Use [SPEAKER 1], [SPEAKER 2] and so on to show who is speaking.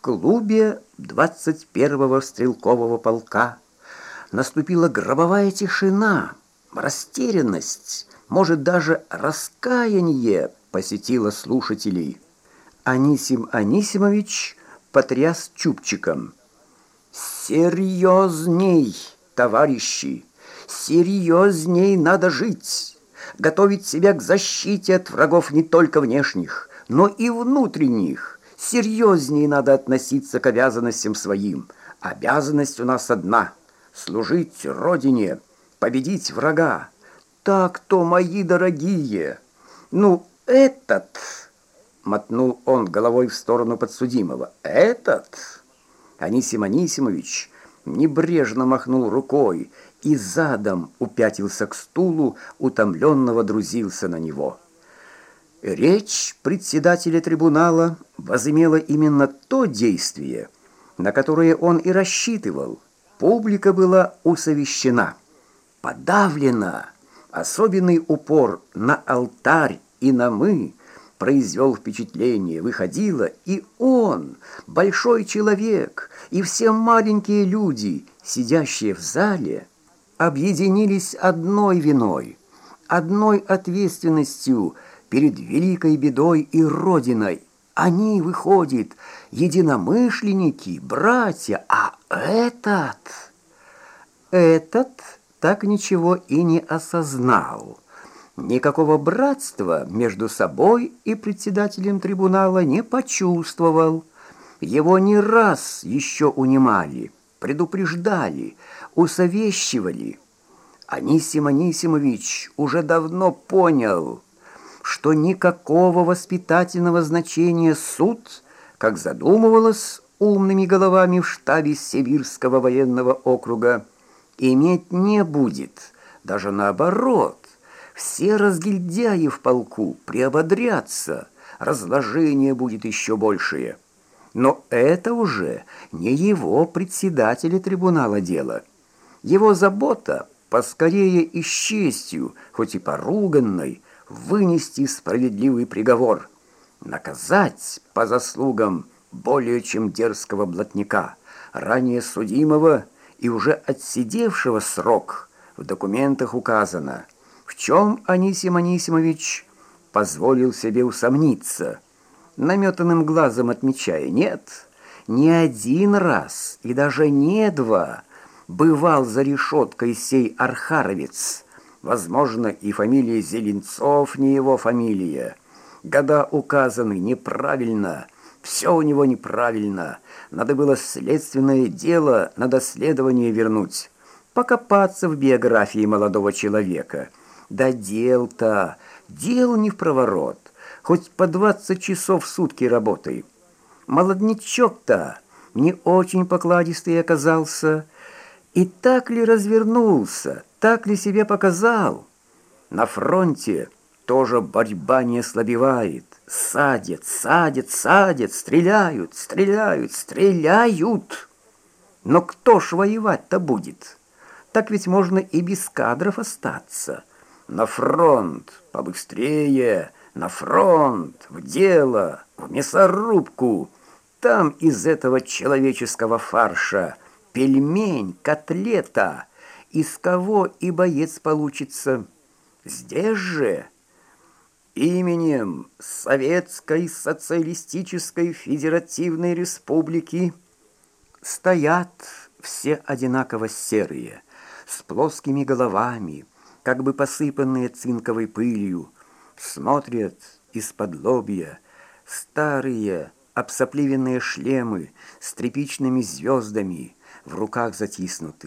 [SPEAKER 1] клубе 21-го стрелкового полка наступила гробовая тишина, растерянность, может, даже раскаяние посетило слушателей. Анисим Анисимович потряс чубчиком. «Серьезней, товарищи, серьезней надо жить, готовить себя к защите от врагов не только внешних, но и внутренних. Серьезнее надо относиться к обязанностям своим. Обязанность у нас одна — служить Родине, победить врага. Так-то, мои дорогие, ну, этот, мотнул он головой в сторону подсудимого, этот, Анисим Анисимович, небрежно махнул рукой и задом упятился к стулу, утомленно водрузился на него. Речь председателя трибунала возымела именно то действие, на которое он и рассчитывал. Публика была усовещена, подавлена. Особенный упор на алтарь и на «мы» произвел впечатление. Выходило и он, большой человек, и все маленькие люди, сидящие в зале, объединились одной виной, одной ответственностью – перед великой бедой и Родиной. Они, выходят единомышленники, братья, а этот... Этот так ничего и не осознал. Никакого братства между собой и председателем трибунала не почувствовал. Его не раз еще унимали, предупреждали, усовещивали. Анисим Анисимович уже давно понял – что никакого воспитательного значения суд, как задумывалось умными головами в штабе Сибирского военного округа, иметь не будет, даже наоборот. Все разгильдяи в полку приободрятся, разложение будет еще большее. Но это уже не его председателя трибунала дело. Его забота поскорее и с честью, хоть и поруганной, вынести справедливый приговор, наказать по заслугам более чем дерзкого блатника, ранее судимого и уже отсидевшего срок. В документах указано, в чем Анисим Анисимович позволил себе усомниться, наметанным глазом отмечая, нет, не один раз и даже не два бывал за решеткой сей архаровец – Возможно, и фамилия Зеленцов не его фамилия. Года указаны неправильно. Все у него неправильно. Надо было следственное дело на доследование вернуть. Покопаться в биографии молодого человека. Да дел-то, дел не в проворот. Хоть по 20 часов в сутки работай. Молодничок-то не очень покладистый оказался. И так ли развернулся, так ли себе показал? На фронте тоже борьба не ослабевает. Садят, садят, садят, стреляют, стреляют, стреляют. Но кто ж воевать-то будет? Так ведь можно и без кадров остаться. На фронт, побыстрее, на фронт, в дело, в мясорубку. Там из этого человеческого фарша пельмень, котлета — из кого и боец получится. Здесь же. Именем Советской Социалистической Федеративной Республики стоят все одинаково серые, с плоскими головами, как бы посыпанные цинковой пылью, смотрят из-под лобья старые обсопливенные шлемы с тряпичными звездами, в руках затиснуты.